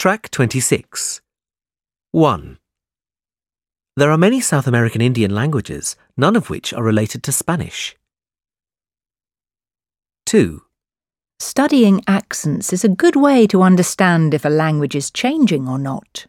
Track 26. 1. There are many South American Indian languages, none of which are related to Spanish. 2. Studying accents is a good way to understand if a language is changing or not.